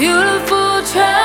beautiful tragedy.